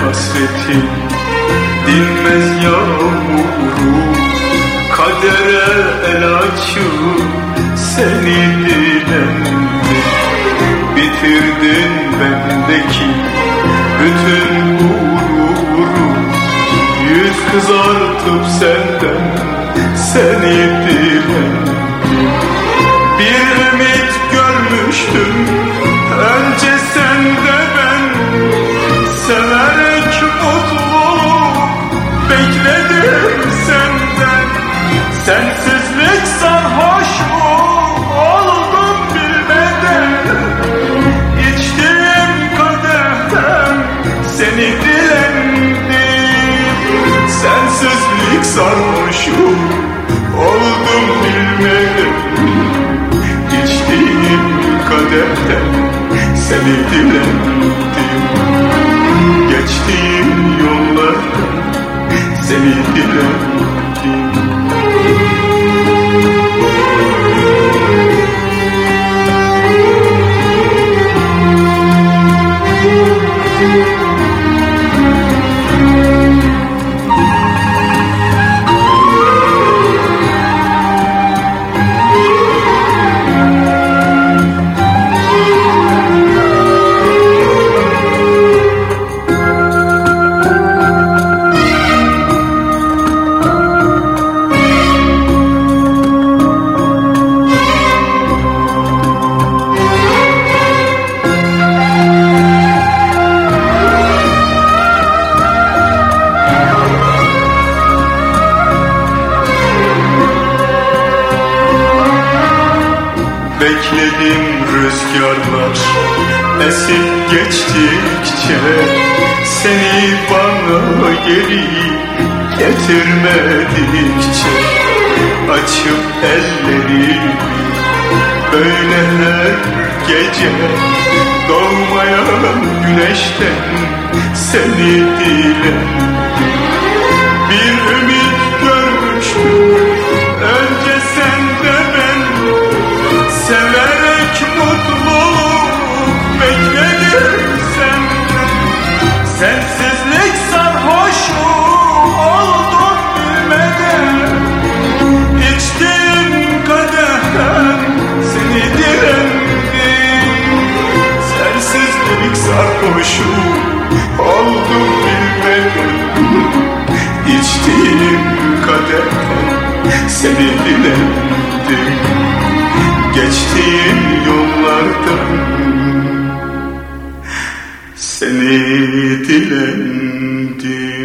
hasretin dinmez yağmuru. Kadere el açıp seni dilendim Bitirdin bendeki bütün gururu Yüz kızartıp senden seni dilendim Bir ümit görmüştüm önce sende ben Severek mutluluk bekledim senden. Sensizlik sarhoşu oldum bilmeden İçtiğim kadehten seni dilendim. Sensizlik sarhoşu oldum bilmeden İçtiğim kadehten seni dilendim Bekledim rüzgarlar. Esip geçtikçe Seni bana geri getirmedikçe Açıp ellerimi böyle her gece Doğmayan güneşten seni dilendim Bir ümit görmüştüm sarhoşu oldum bilmeden İçtiğim kadehten seni dilendim Geçtiğim yollardan seni dilendim